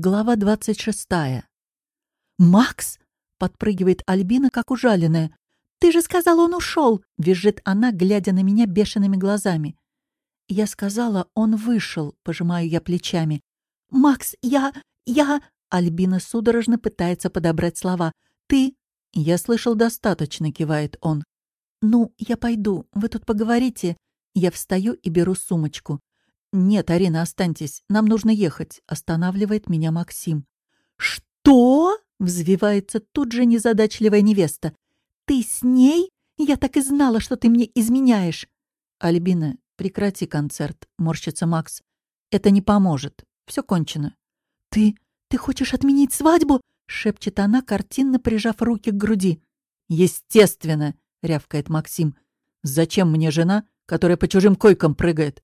Глава двадцать шестая. «Макс!» — подпрыгивает Альбина, как ужаленная. «Ты же сказал, он ушел!» — визжит она, глядя на меня бешеными глазами. Я сказала, он вышел, пожимаю я плечами. «Макс, я... я...» Альбина судорожно пытается подобрать слова. «Ты...» «Я слышал достаточно», — кивает он. «Ну, я пойду. Вы тут поговорите». Я встаю и беру сумочку. «Нет, Арина, останьтесь. Нам нужно ехать», — останавливает меня Максим. «Что?» — взвивается тут же незадачливая невеста. «Ты с ней? Я так и знала, что ты мне изменяешь!» «Альбина, прекрати концерт», — морщится Макс. «Это не поможет. Все кончено». «Ты... ты хочешь отменить свадьбу?» — шепчет она, картинно прижав руки к груди. «Естественно!» — рявкает Максим. «Зачем мне жена, которая по чужим койкам прыгает?»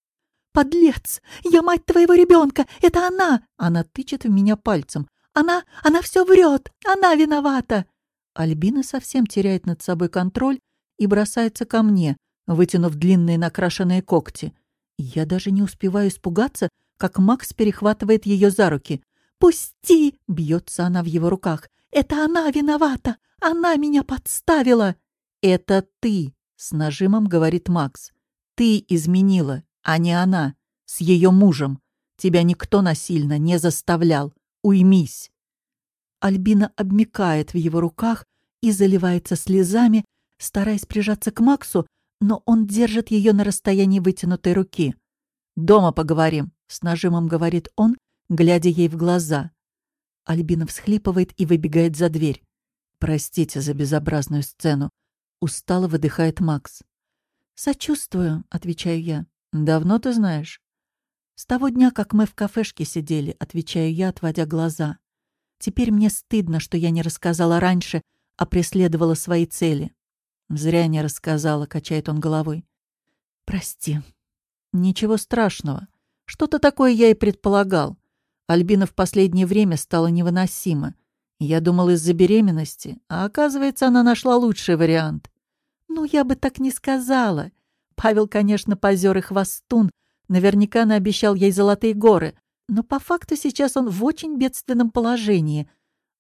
«Подлец! Я мать твоего ребенка! Это она!» Она тычет в меня пальцем. «Она... она все врет! Она виновата!» Альбина совсем теряет над собой контроль и бросается ко мне, вытянув длинные накрашенные когти. Я даже не успеваю испугаться, как Макс перехватывает ее за руки. «Пусти!» — бьется она в его руках. «Это она виновата! Она меня подставила!» «Это ты!» — с нажимом говорит Макс. «Ты изменила а не она, с ее мужем. Тебя никто насильно не заставлял. Уймись!» Альбина обмикает в его руках и заливается слезами, стараясь прижаться к Максу, но он держит ее на расстоянии вытянутой руки. «Дома поговорим», — с нажимом говорит он, глядя ей в глаза. Альбина всхлипывает и выбегает за дверь. «Простите за безобразную сцену», — устало выдыхает Макс. «Сочувствую», — отвечаю я. «Давно ты знаешь?» «С того дня, как мы в кафешке сидели», — отвечаю я, отводя глаза. «Теперь мне стыдно, что я не рассказала раньше, а преследовала свои цели». «Зря не рассказала», — качает он головой. «Прости». «Ничего страшного. Что-то такое я и предполагал. Альбина в последнее время стала невыносима. Я думал из-за беременности, а оказывается, она нашла лучший вариант. «Ну, я бы так не сказала. Павел, конечно, позер и хвостун, наверняка наобещал ей золотые горы, но по факту сейчас он в очень бедственном положении.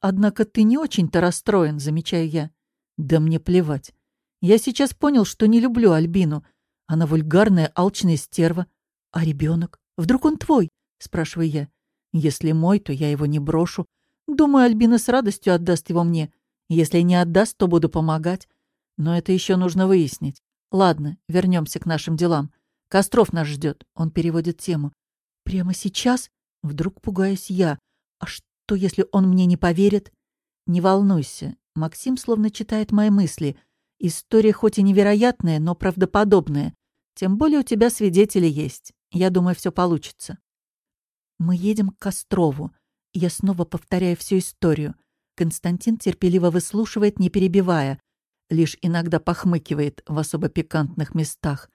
Однако ты не очень-то расстроен, замечаю я. Да мне плевать. Я сейчас понял, что не люблю Альбину. Она вульгарная, алчная стерва. А ребенок? Вдруг он твой? Спрашиваю я. Если мой, то я его не брошу. Думаю, Альбина с радостью отдаст его мне. Если не отдаст, то буду помогать. Но это еще нужно выяснить. Ладно, вернемся к нашим делам. Костров нас ждет. Он переводит тему. Прямо сейчас? Вдруг пугаюсь я. А что, если он мне не поверит? Не волнуйся. Максим словно читает мои мысли. История хоть и невероятная, но правдоподобная. Тем более у тебя свидетели есть. Я думаю, все получится. Мы едем к Кострову. Я снова повторяю всю историю. Константин терпеливо выслушивает, не перебивая лишь иногда похмыкивает в особо пикантных местах.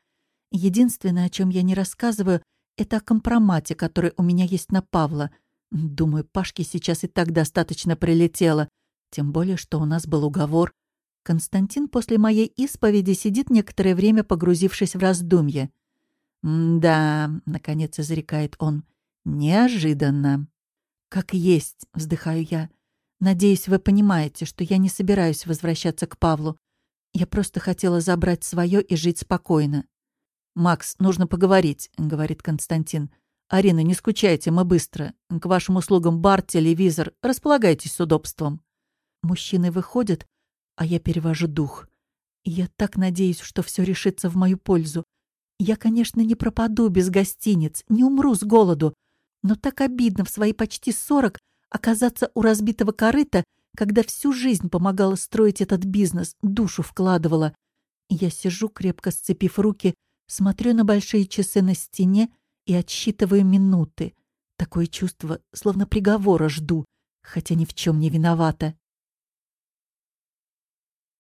Единственное, о чем я не рассказываю, это о компромате, который у меня есть на Павла. Думаю, Пашке сейчас и так достаточно прилетело. Тем более, что у нас был уговор. Константин после моей исповеди сидит некоторое время, погрузившись в раздумье. «Да», — наконец изрекает он, — «неожиданно». «Как есть», — вздыхаю я. «Надеюсь, вы понимаете, что я не собираюсь возвращаться к Павлу. Я просто хотела забрать свое и жить спокойно. «Макс, нужно поговорить», — говорит Константин. «Арина, не скучайте, мы быстро. К вашим услугам бар, телевизор. Располагайтесь с удобством». Мужчины выходят, а я перевожу дух. Я так надеюсь, что все решится в мою пользу. Я, конечно, не пропаду без гостиниц, не умру с голоду, но так обидно в свои почти сорок оказаться у разбитого корыта когда всю жизнь помогала строить этот бизнес, душу вкладывала. Я сижу, крепко сцепив руки, смотрю на большие часы на стене и отсчитываю минуты. Такое чувство, словно приговора жду, хотя ни в чем не виновата.